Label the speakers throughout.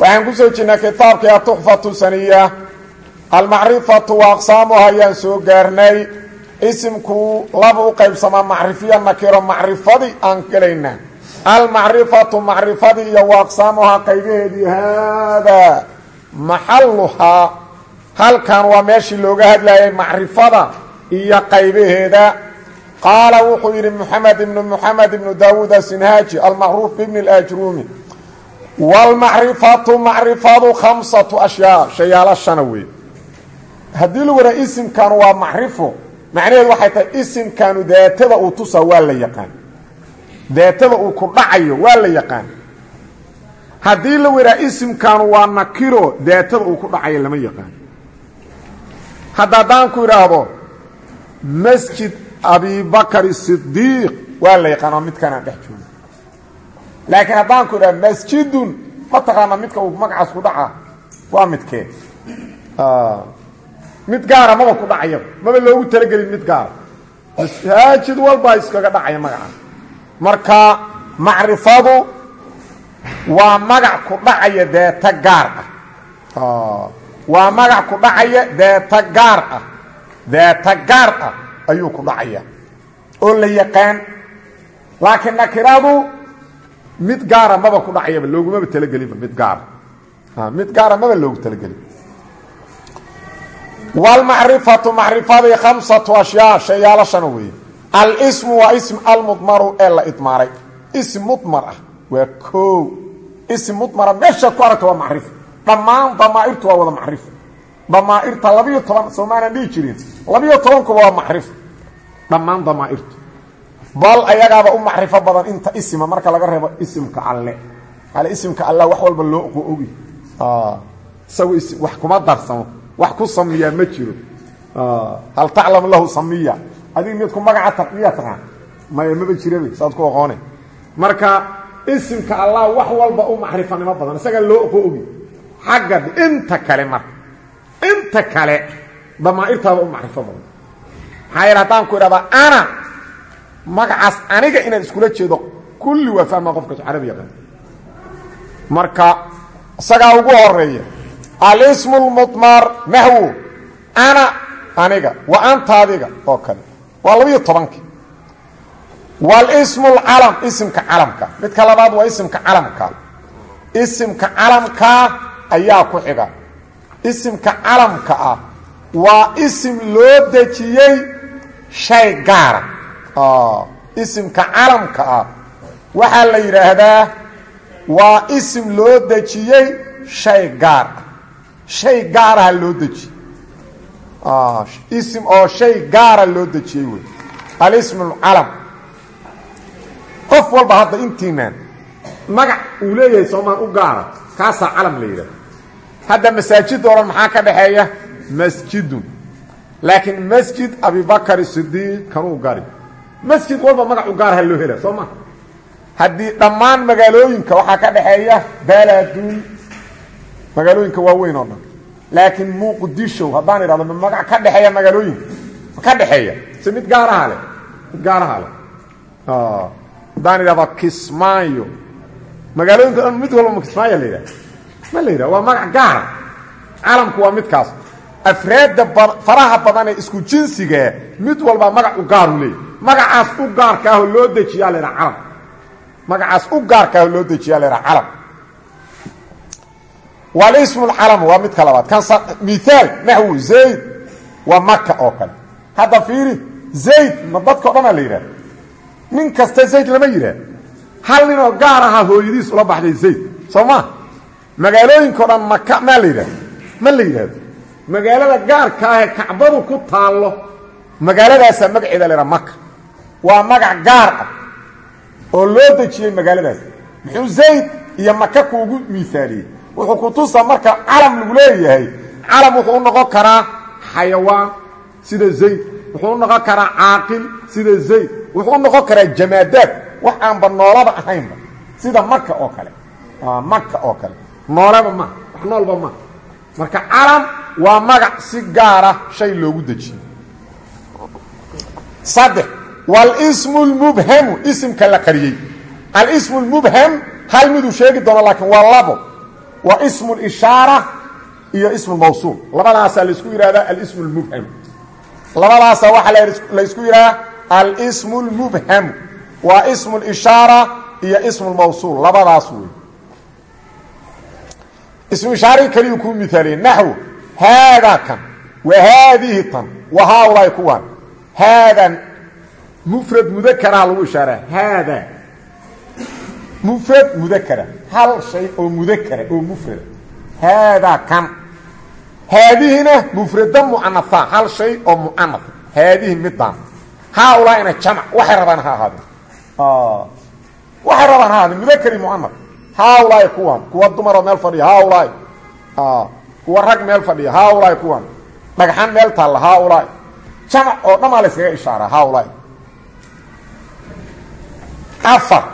Speaker 1: waxaan ku soo jirnay kitaabkii atuxfatu saniya. Almacrifatu wa aqsaamuha ayaan soo gaarnay. Isimku laba u qaybsamaa macrifiya nakiro macrifadii aan gelaynaa almacrifatu macrifadii iyo wa aqsaamuhaa qaybaheedii haadaa maxaluhaa halkan waa meeshii looga hadlayay macrifada iyo qaybaheeda. Qaala wuxuu yidhi moxamed ibnu moxamed ibnu daawuud asinhaaji almacruuf bibni اlajruumi wاlmacrifatu macrifadu khamsatu ashyaa shayaalo shana wey haddii lagu waraa isimkanu waa macrifo macnaheedu waxay tahay isimkanu daatada uu tusaa waa la yaqaan daatada uu ku dhacayo waa la yaqaan haddii la waraa isimkanu waa nakiro daatada uu ku dhacayo lama yaqaan hadda haddaan ku idhaahdo masjid abibakr sidiiq waa la yaqaanaa midkanaan dhex joogo laakiin haddaan ku idhaha masjidun ma taqaana midka uu magacaas ku dhaca waa midkee. Mid gaara maba ku dhacayaba maba loogu talagelin mid gaara. Masaajid walbaa iskaga dhacaya magacaas. Marka macrifadu waa magac ku dhacaya deeta gaar ah. Waa magac ku dhacaya deeta gaar ah. Deeta gaar ah ayuu ku dhacaya. Oo la yaqaan laakiin nakiradu mid gaara maba ku dhacayaba loogumaba talagelinba mid gaara. Mid gaara maba loogu talagelin wlmacrifatu macrifadii khamsatu ashyaa shayaalo shana weeye alsmu waa ism almudmaru ee la idmaaray. Ism mudmar ah waa koo ism mudmara meeshaad ku aragta waa macrifo dhammaan damaairtu waa wada macrifo damaairta labiyo toban soomaanan dhihi jirin labiyo tobankuba waa macrifo dhammaan damaairtu bal ayagaaba u macrifo badan inta isma marka laga reebo isimka alle. Ale isimka alla wax walba loo ogi. Isagu wax kuma darsamo wax ku samiyaa ma jiro. Hal taclam lahu samiya. Adig mid ku magaca miyaa taqaan maya maba jirabe saad ku aqoone marka isimka allah wax walba u macrifanimo badan isaga loo qo ogi. Xagga inta kale marka inta kale damaairtaaba u macrifo badan. Maxaa yeele haddaan ku idhahdaa ana magacaas aniga inaan iskula jeedo kulli waa fahmaa qofkas carabi yaqaan. Marka isagaa ugu horreeya alismu lmudmar naxwu ana aniga wa anta adiga oo kale. Waa labiyo tobankii walismu lcalam isimka calamka. Midka labaad waa isimka calamka. Isimka calamka ayaa ku xiga. Isimka calamka ah waa isim loo dejiyey shay gaara isimka calamka ah. Waxaa la yidhaahdaa waa isim loo dejiyey shay gaar ah. Shay gaaraha loo dejiyey isim oo shay gaara loo dejiyey wey. Alism lcalam qof walba hadda intiinaan magac uu leeyahay soomaan u gaara kaasaa calam la hadda masaajid o dhan maxaa ka dhaxeeya masjidun. Laakiin masjid abibakar sidiiq kanuu gari masjid walba magac u gaarha loo hela soo maa haddii dhammaan magaalooyinka waxaa ka dhaxeeya baladun magaalooyinka waaweyn oo dhan. Laakiin muqdisho haddaan idhahdo ma magac ka dhexeeya magaalooyinka ma ka dhexeeya? Se mid gaaraha leh mid gaaraha leh. Haddaan idhahdo kismaayo. Magaalooyinka dhan mid walba ma kismaayo la yidhahda ma la yidhahda waa magac gaara calamku waa midkaas. Afraadda faraha badan ee isku jinsigaa mid walbaa magac u gaaru leeyahy magacaas u gaarka ahoo loo dejiyaa laydhaha calam. Magacaas u gaarka ahoo loo dejiyaa laydhaha calam. Walismu lcalam waa midka labaad. Kan miaal naxwu zayd waa maka oo kale. Fiiri zayd ma dadkao dhanaa la yidhaha kasta zayd lama yidhaah hal gaar ahaa hooyadiis ula baxday zayd. Soo ma magaalooyinkao dhan maka maa ma la magaalada gaarka ahee kacbadu ku taallo magaaladaasaa magaceeda yidhaha maka waa magac gaar ah oo loo dejiyey magaaladaas. Muxuu zayd iyo maka kuugu miaaliyey wuxuu ku tusaa marka calam lagu leeyahay. Calam wuxuu u noqon karaa xayawaan sida zayd. Wuxuu u noqon karaa caaqil sida zayd. Wuxuu u noqon karaa jamaadaad. Wax aanba noolaba ahaynba. Sida maka oo kale. Maka oo kale. Noolaba maha wax noolba maha marka calam waa magac si gaara shay loogu dejiyo walismu lmubhamu isimka la qariyey. Alismu lmubham hal miduu sheegi doono laakiin waa labo. Waa ismu lishaara iyo ismu mawsuul. Labadaasaa la isku yidhahdaa alismu lmubham labadaasa waxaa laysku yidhahdaa alismu lmubhamu waa ismu lishaara iyo ismu lmawsuul labadaas wey ismu ishaarihii keliyu kuu miaaliyey naxwu haadaa kan wa haadihi tan wa haaulaai kuwaan haadan mufrad mudakaraha lagu ishaaraa haadaa mufrad mudakara hal shay oo mudakara oo mufrada haadaa kan haadihina mufrada mucanafaa hal shay oo mucanaf haadihi midaan haaulaaina jamc waxay rabaan ha ahaadeen waxay rabaan ha ahaadeen mudakari mucanaf haaulaai kuwan kuwa dumaroo meel fadhiya haaulaai kuwa rag meel fadhiya haaulaai kuwan dhagxan meel taalla haaulaai jamc oo dhamaa la yskaga ishaaraa haaulaai afar.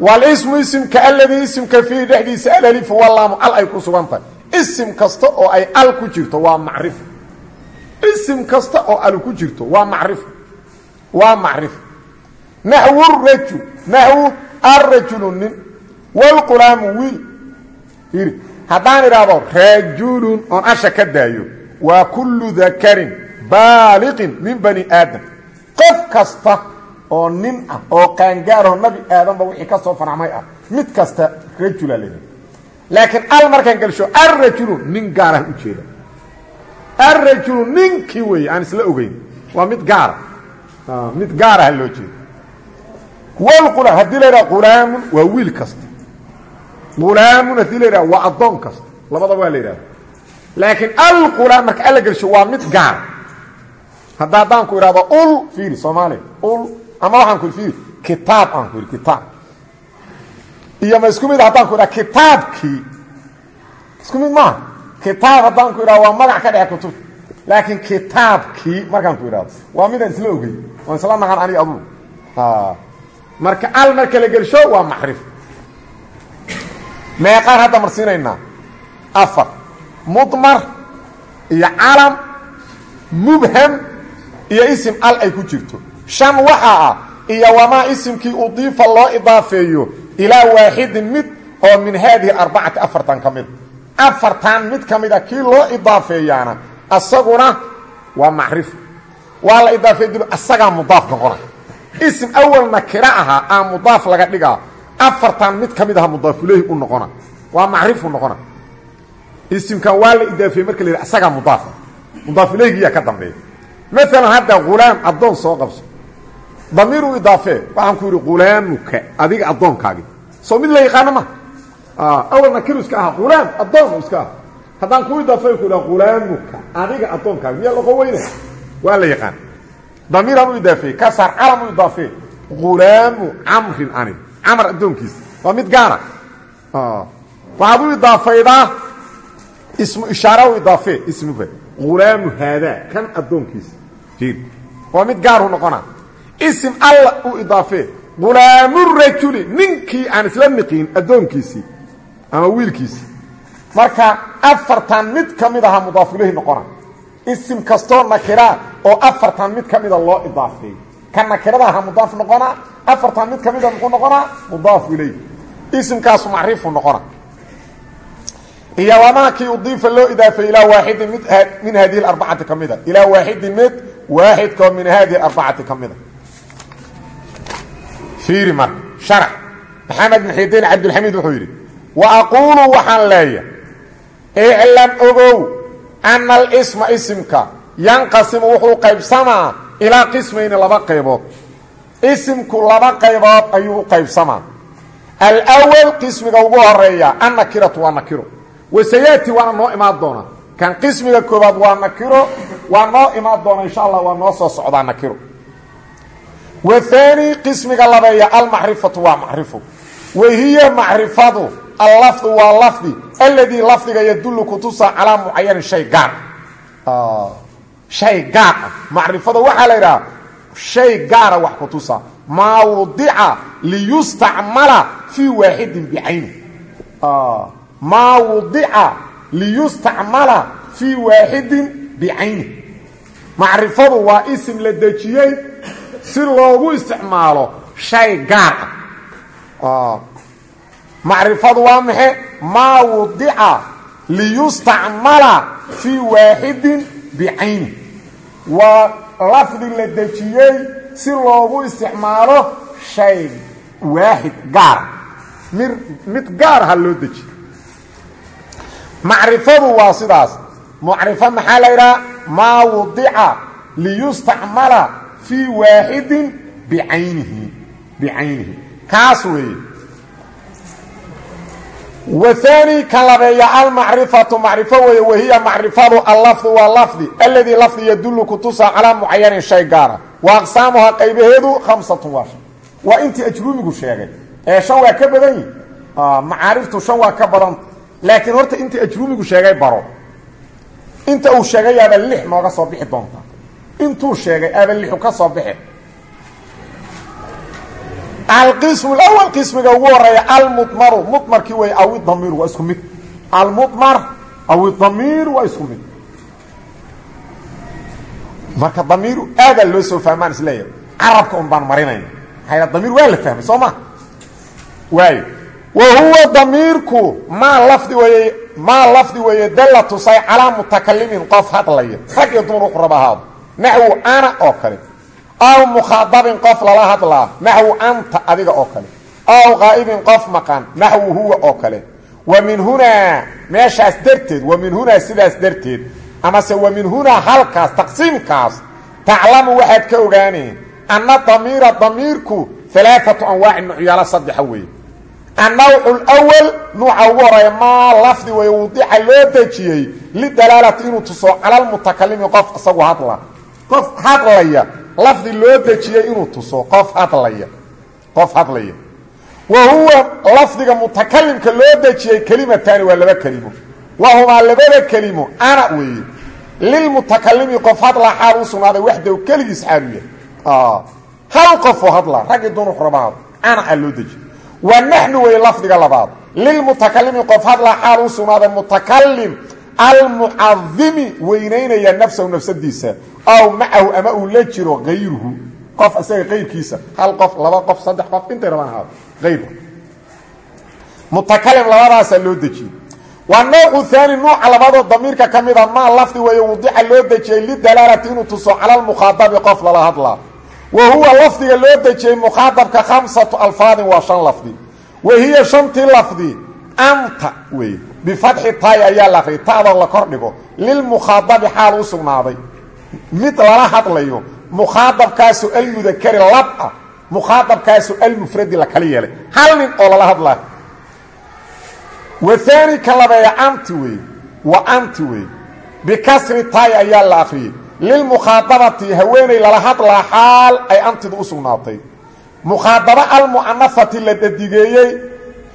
Speaker 1: Walismu isimka aladii isimka fiihi dhexdiisa alalifu walaamu al ay ku sugan tahay. Isim kasta oo ay al ku jirto waa macrifo isim kasta oo al ku jirto waa macrifo waa macrifo naxwu rajul naxwu arajulu nin. Wlqulaamu wiil. Iri haddaan idhaahdo rajulun oon ka daayo waa kullu dakarin baaliqin min bani aadam oo nin ah oo qaangaaroo nabi aadanba wixii ka soo farcmay ah mid kasta rajula leeyahay laakiin al markaan gelsho arrajulu nin gaaraan u jeeda. Arrajulu ninkii weeye aan isla ogeyn waa mid gaara mid gaaraha loo jeeda. Wlqulaam haddii la yidhaha qulaamun waa wiil kasta. Qulaamun haddii la yidhaha waa addoon kasta. Labadaba waa la yidhahda laakiin alqulaam marka alla gelsho waa mid gaara hadda haddaan ku idhahdo ul fiiri soomaaliya ul ama waxaan ku fiiri kitaab aan ku idhi kitaab. Iyo ma isku mid haddaan ku idhaha kitaabkii. Isku mid maaha? Kitaab haddaan ku idhaha waa magac ka dhexe kutubta laakiin kitaabkii markaan ku idhahdo waa midaan isla ogey waan isla naqan aniga adugu. Marka al marka la gelsho waa macrif meeqaan hadda marsiinaynaa afar. Mudmar iyo calam mubham iyo isim al ay ku jirto shan waxaa ah iyo wamaa isimkii udiifa loo idaafeeyo ilaa waaxidin mid oo min haadihi arbacati afartan ka mida afartan mid ka mida kii loo idaafeeyaana asaguna waa macrif. Waa la idaafeey dib asagaa mudaaf noqona ism awal nakira ahaa aa mudaaf laga dhigaa afartan mid ka mid aha mudaafulehi u noqona waa macrifu noqona isimkan waa la idaafeeyey marka la yidha asagaa mudaafa qabso damiir u idaafee waxaan ku yidhi hulaamuka adiga addoonkaagi soo mid la yaqaano ma? Awal nakiru iska aha hulaam addoon iska aha. Haddaan kuu idaafey ku idhaha hulaamuka adiga addoonkaagi miyaa loqo weyne? Waa la yaqaan damiiraan u idaafeey ka saar calam u idaafee hulaamu camrin ani camar addoonkiisa. Waa mid gaara waxaad u idaafaydaa ismu ishaara u idaafee ismuba hulaamu haadaa kan addoonkiisa. Waa mid gaaru noqona isim alla u idaafee. Hulaamurajuli ninkii aan isla niqiin addoonkiisii ama wiilkiisii. Marka afartan mid ka mid aha mudaafulehi noqona. Isim kastoo nakiraa oo afartan mid ka mida loo idaafeey ka nakirada aha mudaaf noqonaa afartan mid ka mida muxuu noqonaa mudaafu iley isimkaasu macriifu noqona. Iyo wamaakii udiifa loo idaafeey ilaa waaxidin mid min hadihi arbacati ka mida ilaa waaxidin mid waaxidkoo min mida fiiri marka sharax. Maxamed muxidiin cabdilxamiid wuxuu yidhi wa aquulu waxaan leeya iclam ogow ana alisma isimka yanqasimu wuxuu qaybsamaa ilaa qismayni laba qaybood. Isimku laba qaybood ayuu u qaybsamaa. Alwal qismiga ugu horreeya annakiratu waa nakiro wasayaati waana noo imaan doona. Kan qismiga koobaad waa nakiro waa noo imaan doona insha allah waa noo soo socdaa nakiro wahaani qismiga labeeya almacrifatu waa macrifo wahiya macrifadu allafdu waa lafdi alladii lafdiga yadullu kutusa calaa mucayanin shay gaar shay gaar ah macrifada waxaa la yidhaha shay gaara wax kutusa. Maa wudica liyustacmala fii waaxidin bicayni. Maa wudica si loogu isticmaalo shay gaar. Ah macrifadu waa maxe maa wudica liyustacmala fii waaxidin bicayni waa lafdi la dejiyey si loogu isticmaalo shay waaxid gaara mid mid gaaraha loo macrifadu waa sidaas. Macrifo maxaa la yidhaha? Maa wudica liyustacmala fii waaxidin bicaynihi bicaynihi kaas weeye. Waani ka labeeya almacrifatu macrifo weeye wahiya macrifadu allafdu waa lafdi alladii lafdi yadullu kutusa calaa mucayanin shay gaara. Wa aqsaamuhaa qaybaheedu khamsatun waa shan. Waa intii ajruumigu sheegay. Ee shan waa ka badan yihi macaariftu shan waa ka badanta laakiin horta intii ajruumigu sheegay baro. Inta uu sheegay aaba lix nooga soo bixi doonta intuu sheegay aaba lixu ka soo bixi. Alqismu lawal qismiga ugu horreeya almudmaru mudmarkii wey aw idamiiru waa isku mid. Almudmar aw idamiiru waa isku mid. Marka damiiru aadaa loo soo fahmaan is leeyahay carabka un baan marinayna maxaa damiir waa la fahmay soo ma? Waayo wa huwa damiirku maa lafdi weeye maa lafdi weeye dalla tusay calaa mutakalimin qof hadlaya rag iyo dumar wuxu raba ahaado naxwu ana oo kale. Aw mukhaadabin qof lala hadlaa. Naxwu anta adiga oo kale. Aw qaa'ibin qof maqan. Naxwu huwa oo kale. Wa min hunaa meeshaas darteed wa min hunaa sidaas darteed amase wa min hunaa halkaas taqsiimkaas taclamu waxaad ka ogaaneen anna damiira damiirku alaaatu anwaaci nucyaalo saddexa weeye. Annawcu lwal nuuca ugu horreeya maa lafdi weeye wudica loo dejiyey lidalaalati inuu tuso calalmutakalimi qof isagu hadla qof hadlaya lafdi loo dejiyey inuu tuso qof hadlaya qof hadlaya. Wa lafdiga mutakalimka loo dejiyey kelimataani waa laba kelimo. Wahumaa labada kelimo ana weeye lilmutakalimi qof hadlaa xaal u sugnaaday waxdaw keligiis xaalu yahay. Hal qofoo hadlaa raggii dunux rabaad ana a loo dejiye wa naxnu weeye lafdiga labaad lilmutakalimi qof hadlaa xaal u mutakalim almucadimi weynaynaya nafsahu nafsadiisa. Aw macahu ama uu la jiro kayruhu qof isaga qayrkiisa hal qof laba qof saddex qof intay rabaan ahaado ayrku mutakalim labadaasaa loo dejiyey waa noocu haani nuuca labaadoo damiirka ka mida maa lafdi weeye wudica loo dejiyey lidalaalati inuu tuso cala lmukhaadabi qof lala hadlaa. Wa huwa lafdiga loo dejiyey mukhaadabka khamsatu alfaadin waa shan lafdi. Wa hiya shantii lafdi anta weeye bifatxi taay ayaa la akhriyay ta'da la kor dhigo lilmukhaadabi xaal u sugnaaday mid lala hadlayo mukhaadabkaasu almudakari lab ah mukhaadabkaasu almufradi la kala yeelay hal nin oo lala hadlaa wahaani ka labeeya anti weeye wa anti weeye bikasri taay ayaa la akhriyey lilmukhaadabati haweeney lala hadlaa xaal ay antidu u sugnaatay mukhaadabo almu'anafati la dadigeeyey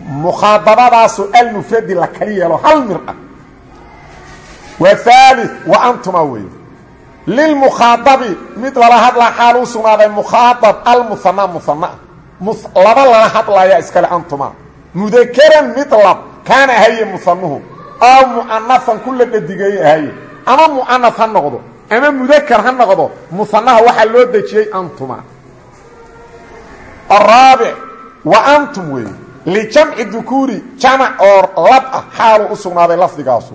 Speaker 1: mukhaadabadaasu almufradi la kala yeelo hal mir ah. Waa haali wa antuma weeye. Lilmukhaadabi mid lala hadlaa xaal u sugnaaday mukhaadab almuhana muhanaa laba lala hadlaya iskale antuma mudakaran mid lab kaana ahaye muhanuhu aw mu'anafan ku la dhadigeeye ahaye. Ama mu'anaf ha noqdo ama mudakar ha noqdo muhanaha waxaa loo dejiyey antuma araabic wa antum lijamci dukuuri jamac oo lab ah xaaluu u sugnaaday lafdigaasu.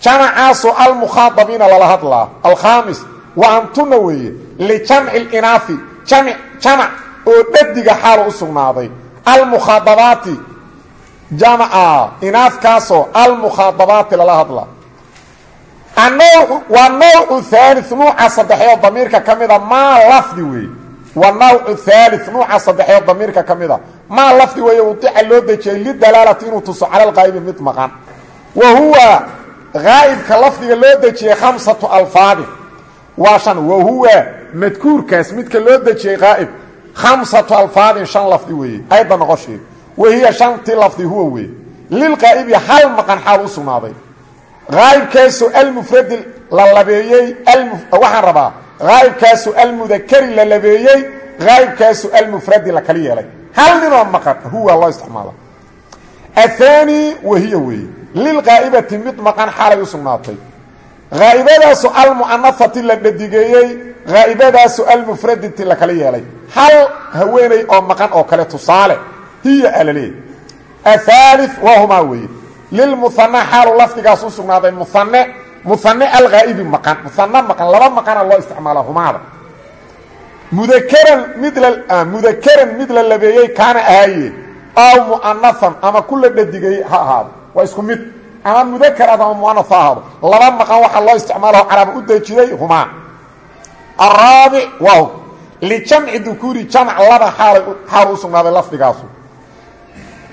Speaker 1: Jamacaasoo almukhaadabiina lala hadlaa alkhaamis wa antuna weeye lijamci linaafi jamac oo dhadiga xaalu u sugnaaday. Almukhaadabaati jamaca inaafkaasoo almukhaadabaati lala hadlaa. Waa nawcu haali nuuca saddexeed damiirka ka mida maa lafdi weeye. Waa nawcu haali nuuca saddexeed damiirka ka maa lafdi weeye wudica loo dejiyey lidalaalati inuu tuso cala lqaa'ibi mid maqan. Wa huwa haa'ibka lafdiga loo dejiyey khamsatu alfaadin waa shan wa huwa madkuurkaas midka loo dejiyey qaa'ib khamsatu alfaadin shan lafdi weeye. Ayadda noqosheed wa hiya shantii lafdi huwa weeye. Lilqaa'ibi hal maqan xaal u sugnaaday. Aa'ibkaasu almufradi la labeeyey waxaan rabaa aa'ibkaasu almudakari la labeeyey aa'ibkaasu almufradi la kala yeelay hal ninoo maqan huwa loo isticmaala ahaani wahiya weeye lilqaa'ibati mid maqan xaalay u sugnaatay. Haa'ibadaasu almu'anafati la dhadigeeyey haa'ibadaasu almufraditi la kala yeelay. Hal haweeney oo maqan oo kale tusaale hiya alaleey ahaali wahumaa weeye lilmuhana xaalu lafdigaas u sugnaaday muhane muhane alghaa'ibi maqan muhane maqan laba mudakaran mid la mudakaran mid la labeeyey kaana ahaaye aw mu'anafan ama ku la dhadigay ha ahaado. Waa isku mid. Ama mudakaraad ama mu'anaf ha ahaado. Laba maqan waxaa loo isticmaalaho caraaba u dejiyey humaa araabic waa lijamci dukuuri jamc laba xaalu u sugnaaday lafdigaasu.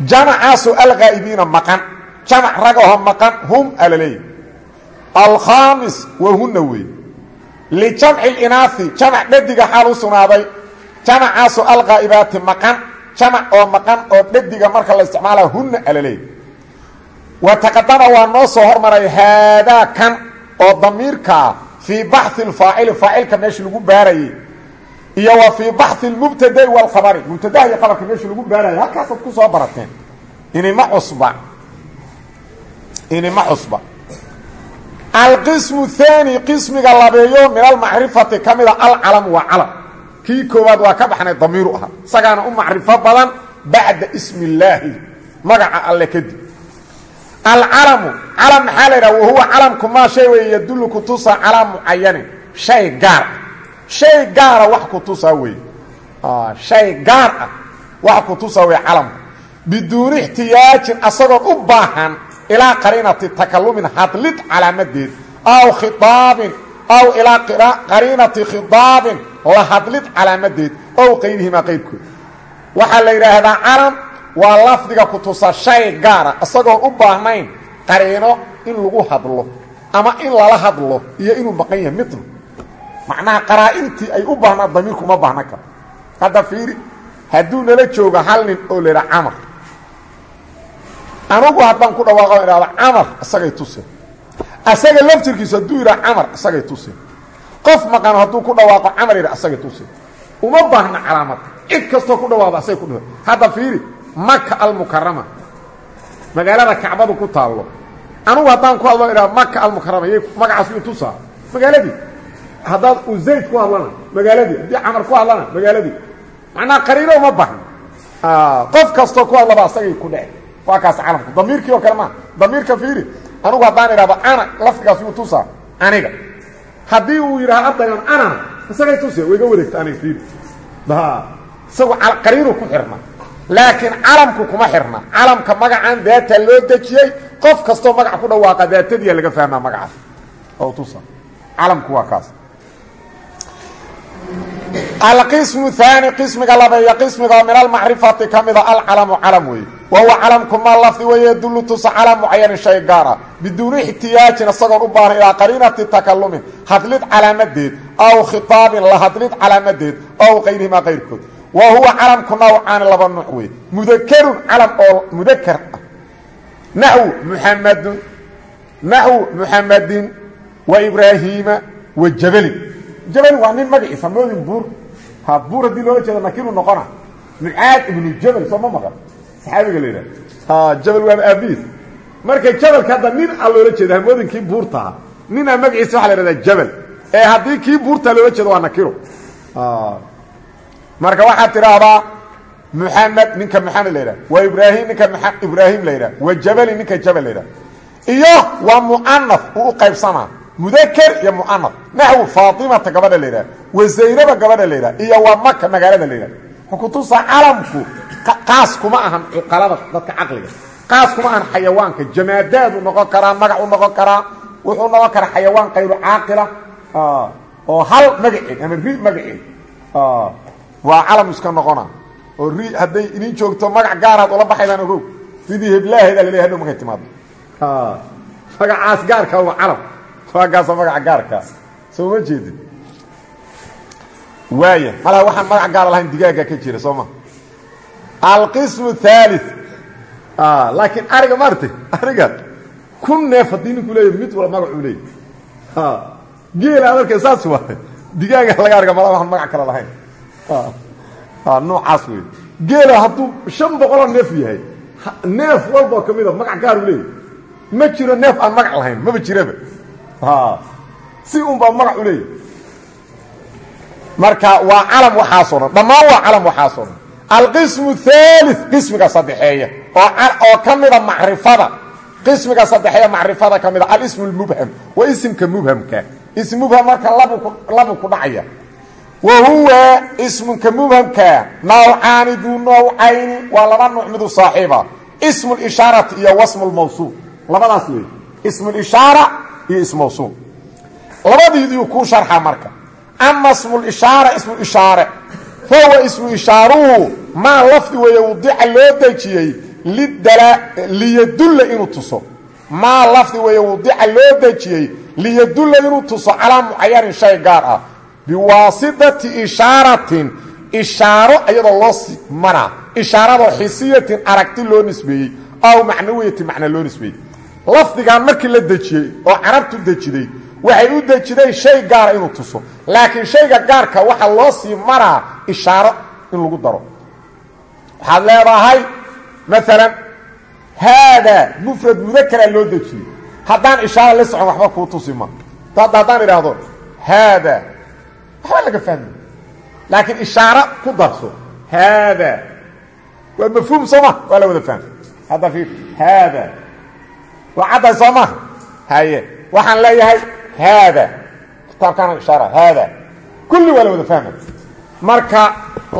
Speaker 1: Jamacaasu alghaa'ibiina maqan. Jamac ragaho maqan hum alaleey alkhaamis wahuna wey lijamci linaai jamac dhadiga xaal u sugnaaday. Jamacaasu alqaa'ibaati maqan jamac oo maqan oo dhadiga marka la isticmaala huna alaleey wa taqadama waa noo soo hormaray haadaa kan oo damiirkaa fii baxi lfaacili faacilka meesha lagu baarayey. Iyo wa fii baxi lmubtadai walkhabari mubtadaha iyo khabarka meesha lagu baarayay halkaasaad ku soo barateen. Inima cusba. Inima cusba alqismu haani qismiga labeeyo min almacrifati ka mida alcalam waa calam. Kii koowaad waa ka baxnay damiiru ahaa isagaana u macrifo badan bacda ismi illaahi magaca alle kadib alcalamu calam maxaa la yidhaha? Wahuwa calamku maa shay weeye yadullu kutusa calaa mucayanin shay gaar. Ah shay gaara wax kutusaa weeye. Shay gaar ah wax kutusaa weye calamku biduuni ixtiyaajin asagoon u baahan ilaa qariinati takalumin hadlid calaamadeed aw khiaabin aw ilaa qariinati khidaabin la hadlid calaamadeed ow qayrihimaa qaybkood waxaa la yidhaahdaa calam waa lafdiga kutusa shay gaara isagoon u baahnayn qariino in lagu hadlo ama in lala hadlo iyo inuu maqan yahay midna. Macnaha qaraa-intii ay u baahnaa damiirku uma baahna karo. Hadda fiiri hadduu nala joogo hal nin oo la yidhaha camar anugu haddaan ku dhawaaqo idhahdo camar isagay tuseen asaga laftirkiisu hadduu yidhaha camar isagay tuseen qof maqano hadduu ku dhawaaqo camar yidha isagay tuseen uma baahna calaamad. Cid kastoo ku dhawaaqdo asagay ku dh hadda fiiri maka almukarama magaalada kacbadu ku taallo. Anugu haddaan ku hadlo idhahdo maka almukarama y magacaas yu tusaa. Magaaladii. Haddaad uzayd ku hadlana magaaladii. Haddii camar ku hadlana magaaladii. Macnaha qariino uma baahna. Qof kastoo ku hadlaba asagay ku dhece waa kaas calamku damiirkii oo kale maa damiirka fiiri. Anugu haddaan idhahdo ana lafdigaas yuu tusaa aniga. Haddii uu yidhaha ardaygan anana isagay tusia wayga wareegta aniga fiiri. Isagu qariinu ku xirna. Laakiin calamku kuma xirna. Calamka magacan daata loo dejiyey qof kastoo magac ku dhawaaqa daatadiya laga fahmaa magacaas oo tusa calamku waa kaas. Alqismu haani qismiga labeeya qismiga min almacrifati ka mida alcalamu calam weeye wa huwa calamku maa lafdi weeye yadullu tusa calaa mucayanin shay gaara biduuni ixtiyaajin isagoon u baahan ilaa qariinati takalumin hadlid calaamadeed aw khitaabin la hadlid calaamadeed ow qayrihimaa qayrkood wa huwa calamku nawcaani laba nuuc wey mudakerun calam oo mudakar ah naxwu muxamadun naxwu muxamadin wa ibraahiima wa jabalin jabalin waa nin magaciisa moodin buur ha buur haddii loola jeedo nakiru noqona mucaad ibnu jabal soo ma maqan saxaabiga la yidhaha jabal waaba aabiis marka jabalka hadda nin a loola jeeda hamoodin kii buurtaha ninaa magaciisa waxa la ihahdaa jabal. Ee haddii kii buurtaa loola jeedo waa nakiro marka waxaad tidhaahdaa muxamed ninka maxamed la yidhaha waa ibraahim ninka ibraahim la yidhaha wa jabali ninka jabal la yidhaha iyo waa mu'anaf uu u qaybsamaa mudaker iyo mu'anaf naxwu faatimata gabadha la yidhaha wa zaynaba gabadha la yidhaha iyo waa maka magaalada la yidhaha xukutusa calamku qaas kuma ahan cuqalada dadka caqliga. Qaas kuma ahan xayawaanka. Jamaadaadu noqon karaa magac u noqon karaa wuxuu noqon karaa xayawaan kayru caaqila oo hal magaceed ama ri magaceed waa calam iska noqona. Oo ri hadday idin joogto magac gaaraad ula baxaydaan ogow. Ridii heblaaheeda laleeya hadhow markay timaado magacaas gaarka waa calam. Waagaasa magaca gaarkaa soo ma jeedin? Waaya malaa waxaan magac gaara lahayn digaaga ka jira soo ma alqismu thalith. Laakiin ariga maartay ariga. Kun neef haddii ninku leeyahy mid wala magacuu leeyahy geela ad arkay saas waa digaaga laga arga mala waxaan magac kale lahayn. Noocaas wey geela hadduu shan boqoloo neef yahay neef walboo ka mida magac gaaru leeyahy ma jiro neef aan magac lahayn maba jiraba. Si un baa magac u leeyahy marka waa calam waxaasoo dhan. Dhammaan waa calam waxaasoo dhan alqismu haali qismiga saddexeeya. Oo ka mida macrifada. Qismiga saddexeeya macrifada ka mida. Alismu lmubham waa isimka mubhamka. Ism mubham marka labu ku dhacaya. Wa huwa ismunka mubhamka. Nawcaani duu nawcayni. Waa laba nuuc midu saaxiiba. Ismu lishaarati iyo wasmu lmawsuul labadaas wey. Ismu lishaara iyo ism mawsuul. Labadiidiu kuu sharxa marka. Ama ismu lishaara ismu ishaare fahuwa ismu ishaaruhu maa lafdi weeye wadica loo dejiyey liyadulla inuu tuso. Maa lafdi weeye wadica loo dejiyey liyadulla inuu tuso calaa mucayanin shay gaar ah. Biwaasitati ishaaratin ishaaro iyadoo loo maraa ishaaradoo xisiyatin aragti loo nisbeeyey aw macnawiyatin macna loo nisbeeyey. Lafdigan markii la dejiyey oo carabtu dejiday waxay u dejiday shay gaara inuu tuso. Laakiin shayga gaarka waxaa loo sii maraa ishaaro in lagu daro. Waxaad leedahay maalan haadaa mufrad mudakaraa loo dejiyey. Haddaan ishaaro la socon waxba kuu tusi ma. Haddaan idhaahdo haadaa waxba laga fahmi laakiin ishaaro ku darso haadaa waa mafhuum soo ma? Waa la wada fahmi hadda fiir haadaa waa cadday soo maha haye. Waxaan haada kitaabkaana ishaara haada kulli waa la wada fahmay marka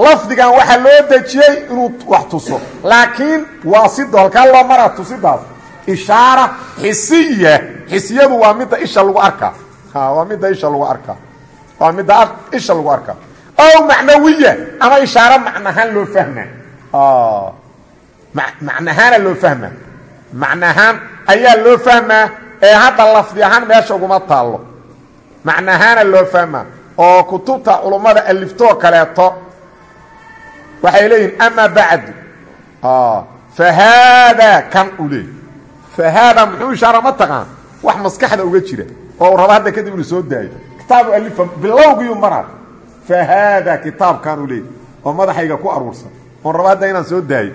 Speaker 1: lafdigan waxaa loo dejiyey inuu wax tuso laakiin waasido halkaa loo maraa tusidaas ishaara xisiya xisiyadu waa midda isha lagu arkaa waa midda isha lagu arkaa waa midda isha lagu arkaa ow macnawiya ama ishaaro macnahaan loo fahmaa macnahaana loo fahmaa macnahaan ayaa loo fahmaa ee hadda lafdi ahaan meesha uguma taallo. Macnahaana loo fahmaa oo kutubta culummada aliftoo kaleeto. Waxay leeyihiin ama bacdu. Fa haadaa kan u leey fa haadaa muxuu ishaara ma taqaan wax maskaxda uga jira oo uu raba hadda kadib inu soo daayo. Kitaabu alifa bilowgiiu maraa fa haadaa kitaabkan u leey oo madaxayga ku aruursan oon raba hadda inaan soo daayo.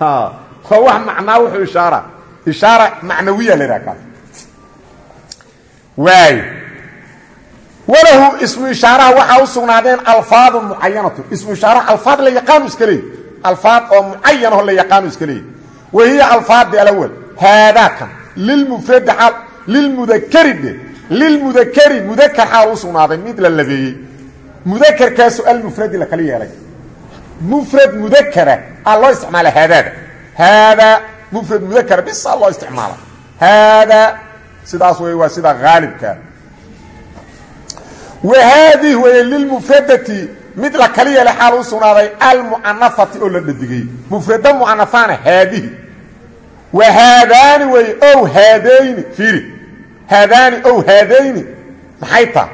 Speaker 1: Waa wax macnaa wuxuu ishaara ishaara macnawiya la yidhaha kaas waay walahu ismu ishaaraha waxaa u sugnaadeen alfaadun mucayanatu. Ismu ishaaraha alfaad la yaqaanu iska leey alfaad oo mucayanaho la yaqaanu iska leey wa hiya alfaadi alawal haadaakan lilmufradi xaal lilmudakari dhe lilmudakari mudakar xaal u sugnaaday mid la labeeyey. Mudakarkaasu almufradi la kala yeelay. Mufrad mudakara aa loo isticmaala haadaada. Haadaa mufrad mudakara bisaa loo isticmaala. Haadaa sidaas wey waa sida haalibka wa haadih weye lilmufradati mid la kala yeelay xaal u sugnaaday almucanafati oo la dhadigay. Mufrada mucanafaana haadihi wa haadaani weye ow haadayni fiiri. Haadaani ow haadayni. Maxay taha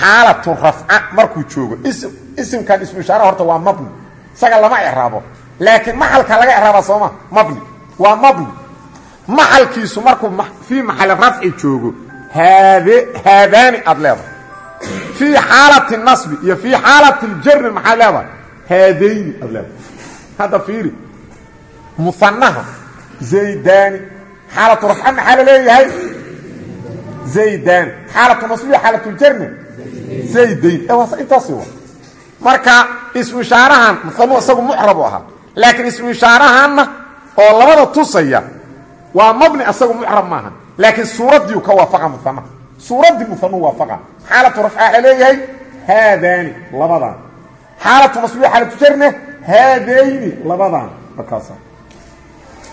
Speaker 1: xaalatu rafca markuu joogo. Isimkan ismu ishaara horta waa mabni. Isaga lama ecraabo laakiin maxalka laga ecraaba sooma mabni. Waa mabni maxalkiisu markuu fii maxali rafci joogo haad haadaani aad leedahay. Fii xaalati nasbi iyo fii xaalati ljari maxaad leedahay? Haadayni aad leedahay. Hadda fiiri muanaha zaydani xaalatu rafca maxaa la leeyahay? Zaydani xaalatu nasbiya xaalatuljarna zaydayn. Intaasi wa marka ismu ishaarahan muanu isagu mucrabu ahaa. Laakiin ismu ishaarahanna oo labada tusaya waa mabni asagu mucrab maaha laakiin suuraddiiu ka waafaqa muanaha suuraddii muanu waafaqa. Xaalatu rafca leeyahay haadaani labadan. Xaalatu nasbiya xaalatujarna haadayni labadan. Markaasa.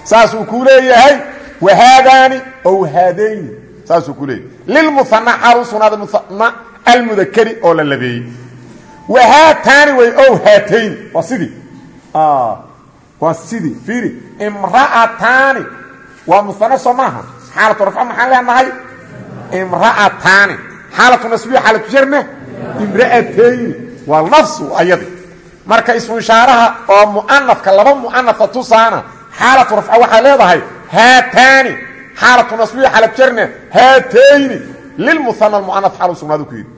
Speaker 1: Saasuu ku leeyahay wahaadaani ow haadayni. Saasuu ku leeyahay. Lilmuana xaal u sugnaaday muana almudakari oo la labeeyey. Wahaataani way ow haatayni waa sidii. Waa sidii. Fiiri imra'ataani waa muane soo maaha. Xaalatu rafca maxaan leenahay imra'ataani. Xaalatu nasbiya xaalatu jarna imra'atayni waa nafsu ayadi. Marka ismu ishaaraha oo mu'anafka laba mu'anafa tusaana xaalatu rafca waxaa leedahay haataani. Xaalatu nasbiya xaalad jarne haatayni. Lilmuhana muanaf xaal u sugnaadu ku yidhi.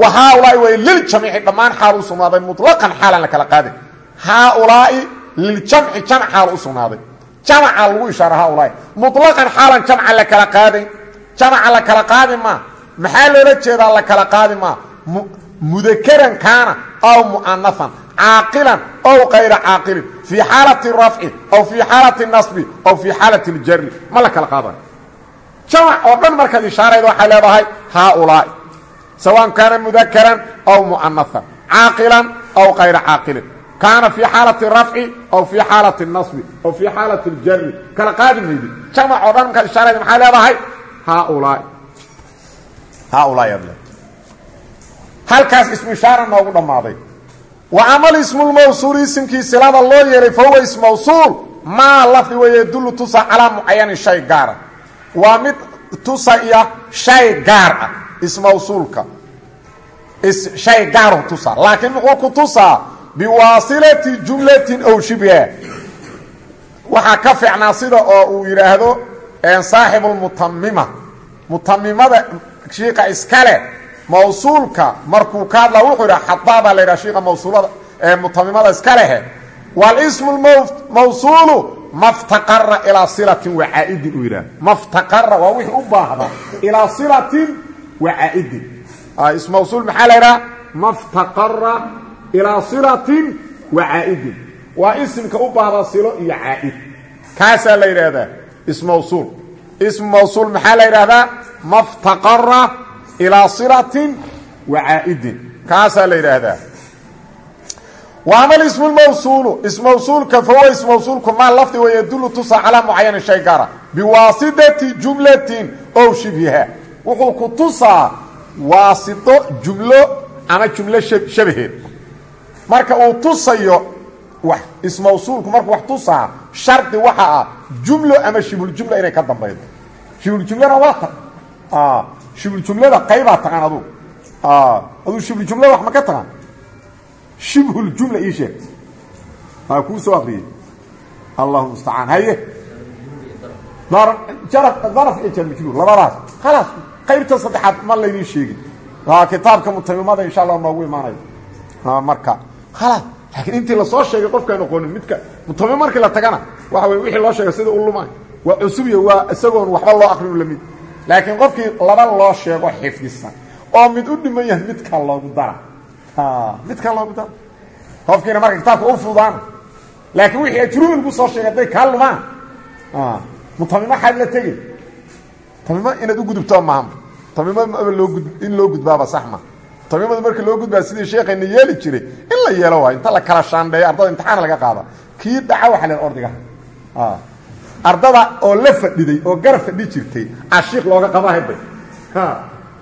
Speaker 1: Wa haaulaai way liljamiici dhammaan xaal u sugnaaday muطlaqan xaalan la kala qaadin haaulaai liljamci jamc xaal u sugnaaday jamca lagu ishaara haaulaai muطlaqan xaalan jamca la kala qaadayn jamca la kala qaadi maa maxaa loola jeedaa la kala qaadi maa mudakaran kaana aw mu'anafan caaqilan ow kayra caaqilin fii xaalati rafci aw fii xaalati nasbi aw fii xaalati اljari ma la kala qaadayo jamac oo dhan markaad ishaarayda waxay leedahay haaulaai. Sawaan kaana mudakaran aw mu'anafan caaqilan aw kayra caaqilin kaana fii xaalati rafci aw fii xaalati nasbi aw fii xaalati اljari kala qaadi maydi jamac oo dhan markaad ishaarayda maxay leedahay? Haaulaai. Haaulaai ad le halkaas ismu ishaara noogu dhammaaday. Wa amal ismulmawsuul isimkii silada loo yeehay fa huwa ismawsuul maa lafdi weeye dullu tusa calaa mucayanin shay gaara. Waa mid tusaya shay gaar ah ismawsuulka shay gaaru tusa. Laakiin muxuu ku tusaa biwaasilati jumlatin ow shibha waxaa ka fiicnaa sida oo uu yidhaahdo saaxibulmutamima mutamimada shiiqa iskale mawsuulka markuu ka hadla wuxuu yidha xadaabaa la yidhaha shiiqa mawsuulada mutamimada iska lehe walismu mawsuulu maftaqara ilaa silatin wa caa'idin uu yidhaha maftaqara waa wixii u baahda ilaa silatin wa caa'idin ism mawsuul maxaa la ilaa silatin wa caa'idin waa isimka u baahda silo iyo caa'id kaasaa la yidhaahdaa ism mawsuul. Ism mawsuul maxaa la maftaqara ilaa silatin wa caa'idin kaasaa la yidhaahdaa. Wa ama ismu lmawsuulu ismawsuulka fahuwa ismawsuulku maa lafdi wa yadullu tusa calaa mucayanin shay gaara. Biwaasidati jumlatin ow shibhiha. Wuxuu ku tusaa waasito jumlo ama jumlo shabaheed marka uu tusayo ismawsuulku markuu wax tusaa shardi waxa ah jumlo ama shibhuljumla inay ka dambaydo shibhuljumlana waa ta shibhuljumlada qaybaa taqaan aduu aduu shibhuljumlada wax ma ka taqaan shibhuljumla ii sheeg. Aa kuu soo akriyey allahu mustacaan haye. Daraf iyo jarmajruur labadaas. Khalaas qaybta saddexaad ma laydin sheegin. Kitaabka mutamimada insha allah noogu imaanayo marka khalaas laakiin intii la soo sheegay qofkaan oqoonin midka mutamim markii la tagana waxa wey wixii loo sheegay sida u luma waa cusubiya waa isagoon waxba loo akrinu la mid laakiin qofkii laba loo sheego xifdisan oo mid u dhiman yahay midka loogu dara. Midka loogu dara. Qofkiina marka kitaabka u fudaana laakiin wixii ajruumi lagu soo sheegay hadday kaa lumaan. Mutamimo xaad la tegi mutamimo inaad u gudubto maaha mutamimo loo in loo gudbaaba sax ma mutamimadu marka loo gudbaa sidii sheekayna yeeli jiray in la yeelo waayo inta la kala shaandheeyo ardada imtixaan laga qaada kii dhaca waxa len ordiga. Ardada oo la fadhiday oo garab fadhi jirtay ashiiq looga qaba hebay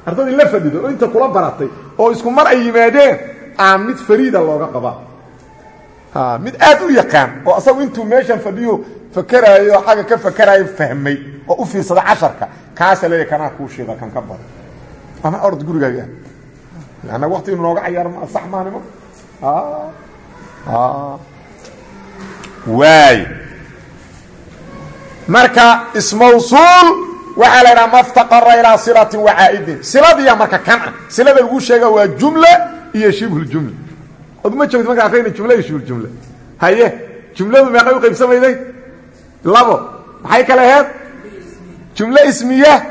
Speaker 1: ardadii la fadhiday oo inta kula baratay oo isku mar ay yimaadeen aa mid fariida looga qabaa mid aad u yaqaan oo asagu intuu meeshan fadhiyo fakeraayo xagga ka fakeraayo fahmay oo u fiirsada casharka kaasa leeya kanaa kuu shiida kan ka baro ama orod gurigaaga lanna wakti inu nooga cayaar ma sax maanimo waay. Marka ismawsuul waxaa la ydhaha maftaqara ilaa silatin wa caa'idin. Siladiya marka kan ah. Silada lagu sheega waa jumla iyo shibhuljumla oduma joogti marka akrayna jumla iyo shibhuljumla haye jumladu meeqay u qaybsamayday labo. Maxay kale aheed jumlo ismiya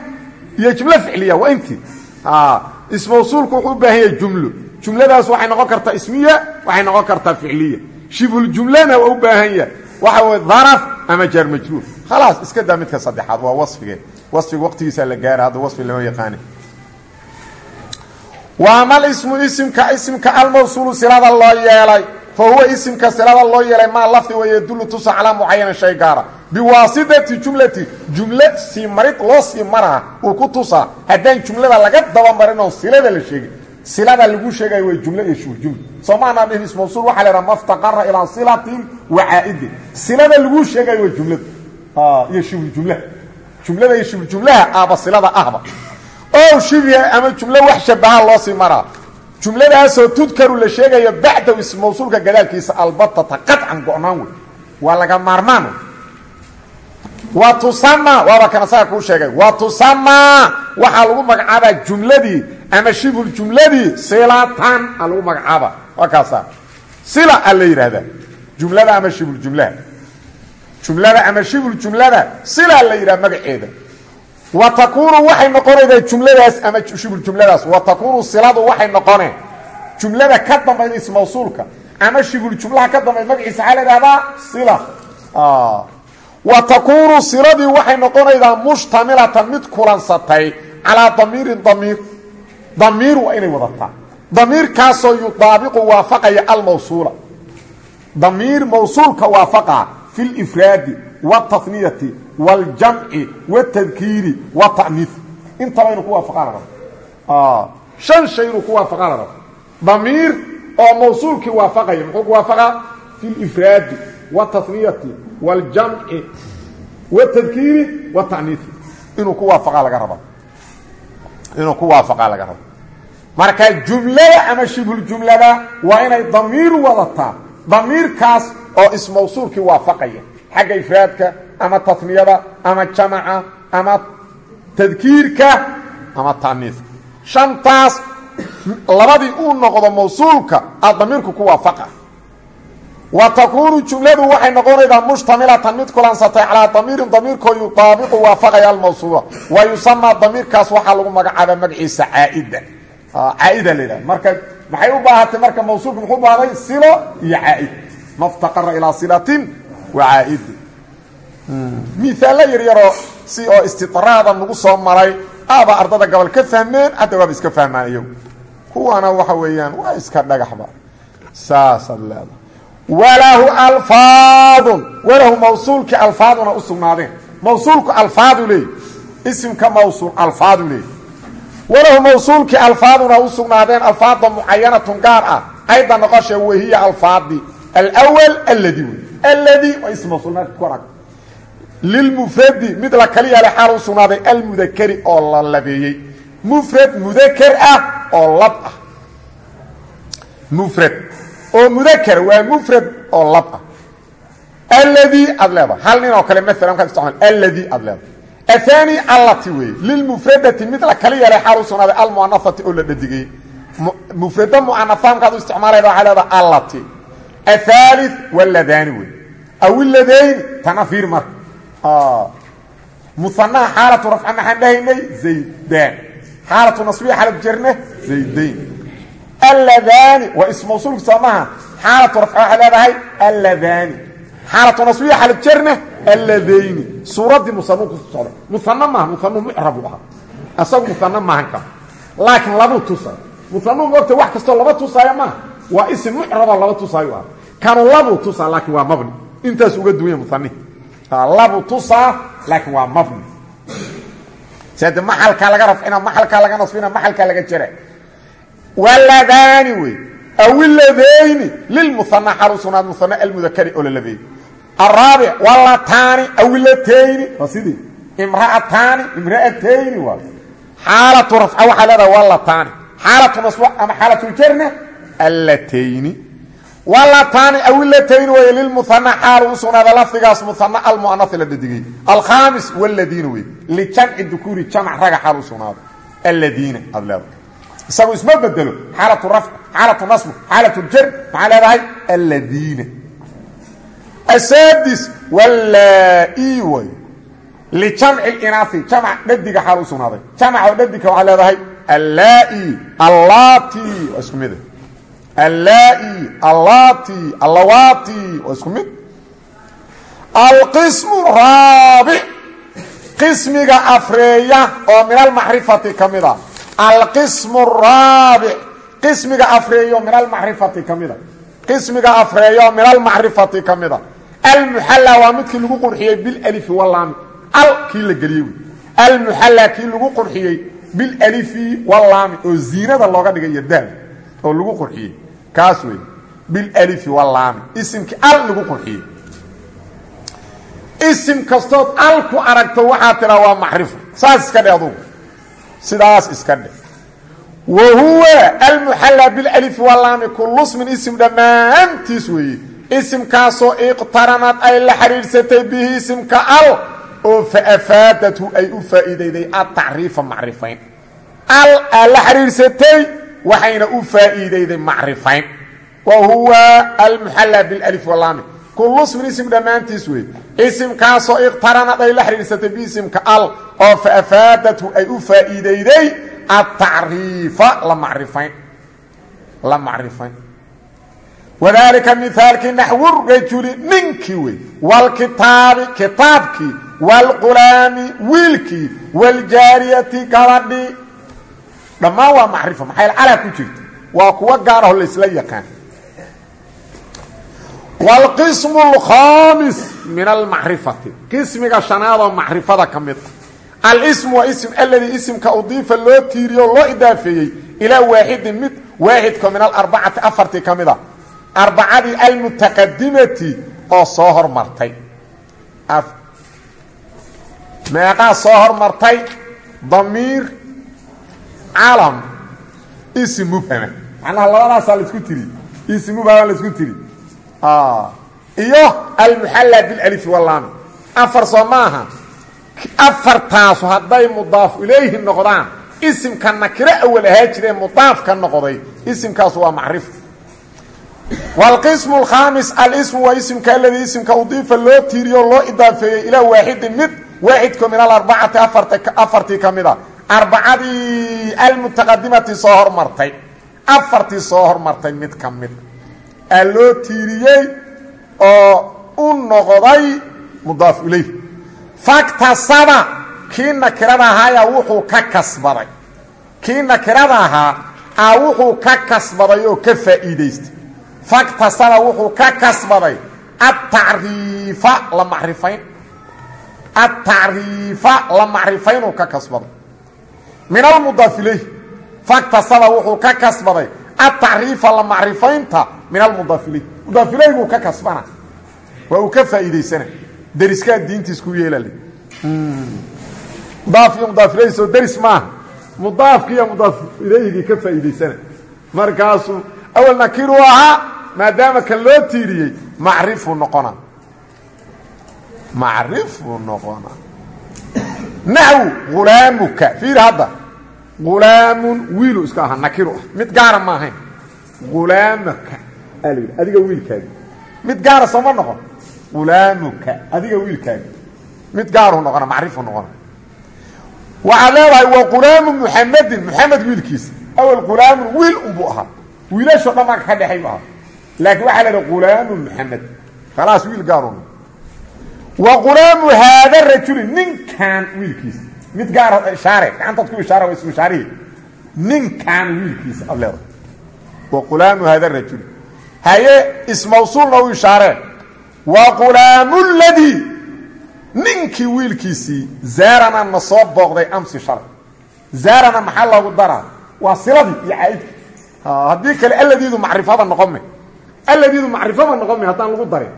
Speaker 1: iyo jumlo ficliya waa intii ismawsuulku wuxuu u baahan yahay jumlo jumladaas waxay noqon kartaa ismiya waxay noqon kartaa ficliya. Shibhuljumlana waa u baahan yahay. Waxa wey daraf ama jaar majruur khalaas iska daa midka saddexaad waa wasfige. Wasfiga waqtigiisaa la gaara hadda wasfi lama yaqaani. Wa amal ismu isimka isimka almawsuulu silada loo yeelay fa huwa isimka silada loo yeelay maa lafdi wa yadullu tusa calaa mucayanin shay gaara biwaasidati jumlati jumle sii marid loo sii maraa uu ku tusaa haddaan jumlada laga dabamarin oon silada la sheegin silada lagu sheegayo way jumle iyo shibhuljumla soo maanaa dhihin ismawsuul waxa la idhaha maftaqara ilaa silatin wa caa'idin silada lagu sheegayo waa jumlada iyo shibhuljumlaha jumlada iyo shibhuljumlaha aaba silada ahba o shibha ama jumlo wax shabaha loo sii maraa jumladaasoo tudkaru la sheegayo bacdahu ismawsuulka gadaalkiisa albatata qaطcan go-naan wey. Laga maarmaan wa tusamaa waaba kan asaga kuu sheegay. Wa tusamaa waxaa lagu magacaabaa jumladii ama shibul jumladii silatan lagu magacaaba waa kaasa. Sila a jumlada ama shibul jumlaha jumlada ama shibul jumlada sila la yidhaha magaceeda wa takuunu waxay noqonaydaa jumladaas ama shibul jumladaas wa takuunu siladu waxay noqoneen jumlada ka dambayda ismawsuulka ama shibul jumlaha ka dambayda magaciisa waxaa la idhahdaa sila wa takuunu siladii waxay noqonaydaa mushtamilatan mid kulansatay calaa damiirin damiir damiir waa inay wadataa damiirkaasoo yudaabiqu waafaqaya almawsuula damiir mawsuulka waafaqa fi lifraadi wاtaniyati waljamci watadkiiri watanii intaba inuu ku waafaqaan rabo shan shay inuu ku waafaqaan rabo damiir oo mawsuulkii waafaqaya muxuu ku waafaqaa fi lifraadi wataniyati waljamci watadkiiri watanii inuu ku waafaqaa laga rabaa inuu ku waafaqaa laga rabo marka jumlada ama shibhuljumlada waa inay damiir wadataa damiirkaas oo ismawsuulkii waafaqaya xagga ifraadka ama taniyada ama jamaca ama tadkiirka ama taaniifka shantaas labadii uu noqdo mawsuulka a damiirku ku waafaqa. Wa takuunu jumladu waxay noqonaydaa mushtamilatan mid kulansatay calaa damiirin damiirkoo yudaabiqu waafaqaya almawsuula wa yusamaa damiirkaas waxaa lagu magacaaba magaciisa caaida. Caaida la yidhaha marka maxay u baahatay marka mawsuulka muxuu baahday silo iyo caaid. Maftaqara ilaa silatin wa caaidi miaalo yaryaroo si oo istidraada nagu soo maray. Aaba ardada gobol ka fahmeen hadda waaba iska fahmaan iyagu kuwana waxa weeyaan waa iska dhagaxba. Saasaad leedahay. Walahu alfaadun. Walahu mawsuulkii alfaaduna u sugnaadeen. Mawsuulku alfaadu leey. Isimka mawsuul alfaadu leey. Walahu mawsuulkii alfaaduna u sugnaadeen. Alfaada mucayanatun gaar ah. Ayda noqoshe wahiya alfaadi alwal aladi wey aladi waa ism mawsuul ku arag lilmufradi mid la kali yaale xaal u sugnaaday almudakeri oo la labeeyey mufrad mudaker ah oo lab ah mufrad oo mudaker waa mufrad oo lab ah aladi aad leedahay hal nin oo kale maala markaad isticmaal aladi aad leedahay athani allati weeye lilmufradati mid la kali yeelay xaal u sugnaaday almuanafati oo la dhadigay mufrada muanafa markaad u isticmaalayda waxaa leedaha allati athali waladani wey aw iladayni tana fiir marka muanaha xaalatu rafca maxaan dhahaynay zaydan xaalatu nasbiya xaalatu jarne zaydayn alladani waa ism mawsuulka soo maha xaalatu rafca waxay leedahay alladani xaalatu nasbiya xaalatu jarne alladayni suuraddii musanuu ku socda musano maaha musanuu mucrabu ahaa asagu musano maahan karo laakiin labuu tusay musanuu moogta wax kastoo laba tusaayo maaha waa isim mucraboo laba tusaayo ah kanu labuu tusaa laakiin waa mabni intaas uga duwanya musanihi labu tusaa laakiin waa mabni. Sade maxalkaa laga rafcina maxalkaa laga nasbina maxalkaa laga jara waladani wey awiladayni lilmuana xaal u sugnaad muana almudakari oo la labeeyey araabic walataani awilatayni waa sidii. Imraataani imraatayni waa. Xaalatu rafca waxaa leedaha walataani xaalatu nasb ama xaalatuljarna allatayni walataani awilatayni way lilmuana xaal u sugnaada lafdigaas muana almuanai la dhadigay alkhamis wladiina wey lijamci dukuuri jamc raga xaal u sugnaado aladiina aad leedahay isagu isma bedelo xaalatu rafc xaalatu nasb xaalatu jar maxaa leedahay? Aladiina asadis wallaa-i way lijamci inaai jamc dhadiga xaal u sugnaaday. Jamc oo dhadiga waxaa leedahay? Allaa-i allati waa isku mid allaa-i allati allawati waa isku mid. Alqismu raabic qismiga afreeya oo min almacrifati ka mid a alqismu raabic qismiga afreeyo min almacrifati ka mida. Qismiga afreeyo min almacrifati ka mida. Almuxalla waa midkii lagu qurxiyey bilalifi walaami al kii la geliyey wy almuxalla kii lagu qurxiyey bilalifi walaami oo ziinada looga dhigay iyo oo lagu qurxiyey kaas wey bilalifi walaami isimkii al lagu qurxiyey isim kastood al ku aragto waxaa tidhaa waa macrifo saas iska dhe adugu. Sidaas iska dhe wa huwa almuxalla bilalifi walaami kullu smin isim dhammaantiis weeye isimkaasoo iqtaranad ay la xidhiidhsatay bihi isimka al oo faafaadathu ay u faa'iidayday atacriifa macrifayn. Al aa la xidhiirsatay waxayna u faa'iidayday macrifayn. Wa huwa almuxalla bilif walaami kullu smin ism dhammaantiis wey isimkaasoo iqtaranad ay la xidhiirsatay biisimka al oo faafaadathu ay u faa'iidayday atacriifa la macrifayn. La macrifayn. Wadaalika mihaalkii naxwu rajuli ninkii wey wlkitaabi kitaabkii. Wاlqulaami wiilkii. Wاljaariyati gabadhii dhammaan waa macrifo maxay calaa ku jirta waa kuwo gaar aho laysla yaqaan. Wاlqismu اlkhaamis min almacrifati qismiga shanaadoo macrifada ka mid. A alsmu waa ism aladii isimka udiifa loo tiiriyo loo idaafeeyey ilaa waaxidin mid waaxidko min alarbacati afartii ka mid a arbacadii almutaqadimati oo soo hormartay. Meeqaa soo hormartay damiir calam ism mubhama macnaha labadaasaa la isku tiri. Ism mubhama la isku tiri. Iyo almuxalla bilalifi walaami afar soo maaha. Afartaasu hadday mudaaf ilayhi noqdaan. Isimka nakiro awal ahaa jiree mudaafka noqday. Isimkaasu waa macrifo wاlqism اkhaamis alsmu waa isimka aladii isimka udiifa loo tiiriyo loo idaafeeyey ilaa waaxidin mid. Waaxidko min alarbacati afartii ka mid a arbacadii almutaqadimati soo hormartay. Afartii soo hormartay mid ka mid. Aa tiiriyey oo u noqday mudaaf ilayh. Faktasaba kii nakirada ahaaya wuxuu ka kasbaday. Kii nakirada ahaa a wuxuu ka kasbaday oo ka faa'iidaystay. Faktasaba wuxuu ka kasbaday. Atacriifa la macrifayn. Atacriifa la macrifaynuu ka kasbaday min almudaaf ilayh faktasaba wuxuu ka kasbaday atacriifa la macrifaynta min almudaaf ilayh mudaaf ilayh buu ka kasbana. Waa uu ka faa'iidaysana. Deriskaa diintiis ku yeelale mudaaf iyo mudaaf ilayh soo deris maaha mudaafki iyo mudaaf ilayhigii ka faa'iidaysana. Markaasuu awal nakiru ahaa maadaama kan loo tiiriyey macrifuu noqona macrifuu noqona naxw hulaamuka fiir hadda. Hulaamun wiilu iska ahaa nakiru ah. Mid gaara ma ahayn. Hulaamaka aa la yidhi adiga wiilkaagi. Mid gaara sooma noqon. Hulaamuka adiga wiilkaagi. Mid gaaruu noqona macrifuu noqona. Waxaad leedahay waa hulaamu muxamedin muxamed wiilkiisa. Awal hulaamun wiil unbuu ahaa. Wiilashoo dhan marka ka dhexay bu ahaa. Laakiin waxaa la idhaha hulaamu muxamed khalaas wiil gaarun wa hulaamu haada rajuli ninkan wiilkiisa. Mid gaara ishaare gacantaad ku ishaara waa ismu ishaarihi ninkan wiilkiisa ad leedahay wa hulaamu haada rajuli haye ismawsuulna u ishaaree wa hulaamu ladii ninkii wiilkiisii zaarana na soo booqday amsi shalay zaarana maxaa loogu daraa? Waa siladii iyo caaidki haddii kale alladiidu macrifada noqon me. Alladiidu macrifaba noqon me haddaan lagu darin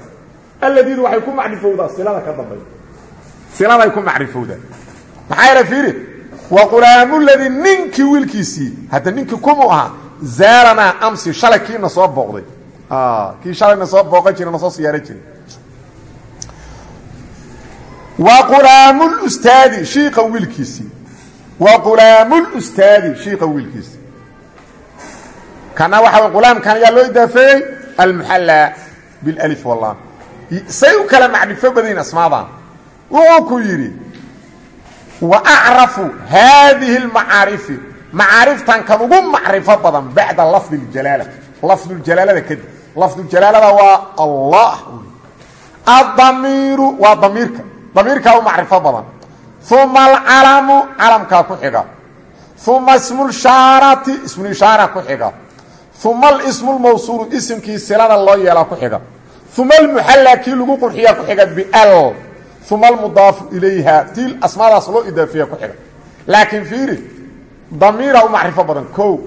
Speaker 1: alladiidu waxay ku macrifowdaa silada ka dambay siladay ku macrifowdaa. Maxaa yeele fiiri? Wa qulaamuladii ninkii wiilkiisii hadda ninkii kumuu ahaa zaaranaa amsi shalay kiina soo booqday. Kii shalayna soo booqan jira na soo siyaara jiray. Wa qulaamulustaadi shiiqa wiilkiisii. Wa qulaamulustaadi shiiqa wiilkiisii. Kana waxa way qulaamkan ayaa loo idaafeeyey almuxallaa bilif wallam say u kala macrifo badayin asmaadan. Wuxuu ku yidhi wa acrafu haadihi اlmacaarifi macaariftan kan ugu macrifo badan bacda lafdi اljalaala lafduljaalaalada kadib. Lafduljaalaalada waa allah addamiiru waa damiirka. Damiirkaa u macrifo badan. Uma alcalamu calamkaa ku xiga. Uma ismu lshaarati ismulishaara ku xiga. Uma alismu lmawsuulu isimkii silada loo yeelaa ku xiga uma almuxallaa kii lagu qurxiyaa ku xiga bial. Uma almudaafu ilayha tii asmaadaas loo idaafeeya ku xiga. Laakiin fiiri damiira u macrifo badan kow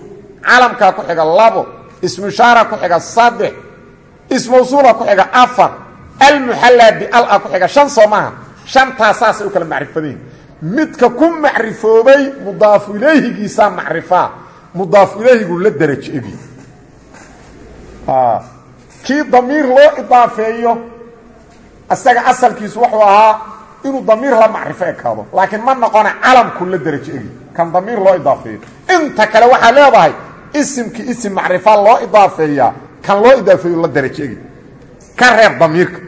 Speaker 1: calamkaa ku xiga labo ismushaara ku xiga saddex ismawsuula ku xiga afar almuxallaa biala ku xiga shan soo maaha. Shantaasaasay u kala macrifadayihin midka ku macrifoobay mudaafu ilayhigiisaa macrifaa. Mudaafu ilayhigu la derajo egi kii damiir loo idaafeeyo isaga asalkiisu wuxuu ahaa inuu damiir la macrifo ekaado laakiin ma noqona calamku la derajo egi. Kan damiir loo idaafeeyo. Inta kale waxaa leedahay isimkii isim macrifa loo idaafeeyaa kan loo idaafeeyo la derajo egi. Ka reeb damiirka.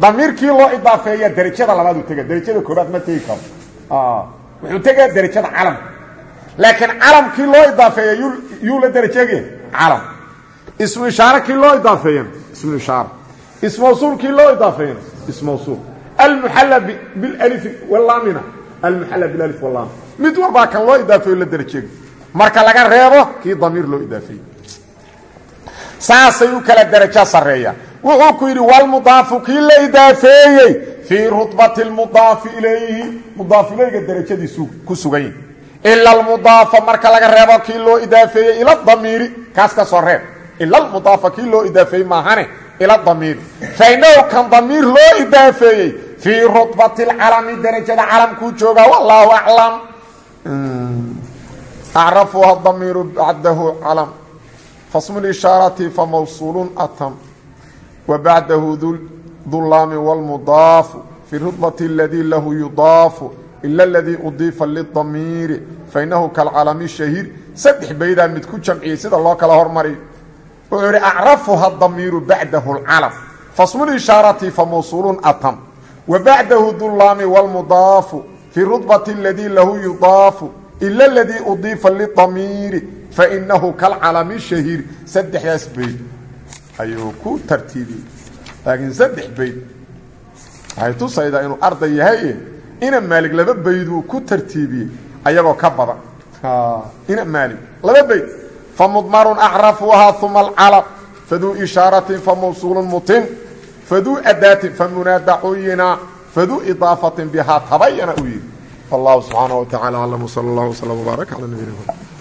Speaker 1: Damiirkii loo idaafeeya derajada labaad u tega. Derajada koobaad ma tegi karo. Wuxuu tegaa derajada calamka laakiin calamkii loo idaafeeya yuu la ismu ishaare kii loo idaafeeyana ismu ishaare ismawsuul kii loo idaafeeyana ismawsuul almuxalla bilalifi walaamina almuxalla bilalif walaam mid walbaa kan loo idaafeeyo la derajege marka laga reebo kii damiir loo idaafeeyey. Saasay u kala derajo sarreeya. Wuxuu ku yidhi walmudaafu kii la idaafeeyey fii rutbati lmudaafi ilayhi. Mudaaf ilayga derajadiisu ku sugan yihi ila almudaafa marka laga reebo kii loo idaafeeyey ila damiiri ila almudaafa kii loo idaafeeyey maahane ila damiiri fainahu kan damiir loo idaafeeyey fii rutbati lcalami derajada calamkuu joogaa wallaahu aclam acrafuha damiiru bacdahu calam fasmu lishaarati famawsuulu atam wa bacdahu dulaami wاlmudaafu fi rutbati اladii lahu yudaafu ila اladii udiifa lidamiiri fainahu kalcalami shahiir saddex baydaa mid ku jamciyey sida loo kala hormariyo wuxuu ihi acrafuha damiiru bacdahu اlcalam fasmu lishaarati famawsuulu atam wa bacdahu dulaami wاlmudaafu fi rutbati اladii lahu yudaafu ila اladii udiifa lidamiiri fainahu kalcalami shahiir saddexdaas bayd ayuu ku tartiibiyey laakiin saddex bayd waxay tusaydaa inuu arday yahay ina maalig laba bayduu ku tartiibiyey ayagoo ka badan ina maalig laba bayd famudmarun acrafuhaa uma alcalaq faduu ishaaratin famawsuulun mutin faduu adaatin famunaada cuyina faduu idaafatin bihaa tabayana u yidhi wallahu subxaanaه wa tacala aclam wsala اllah wslm wbaarak cala nabiyina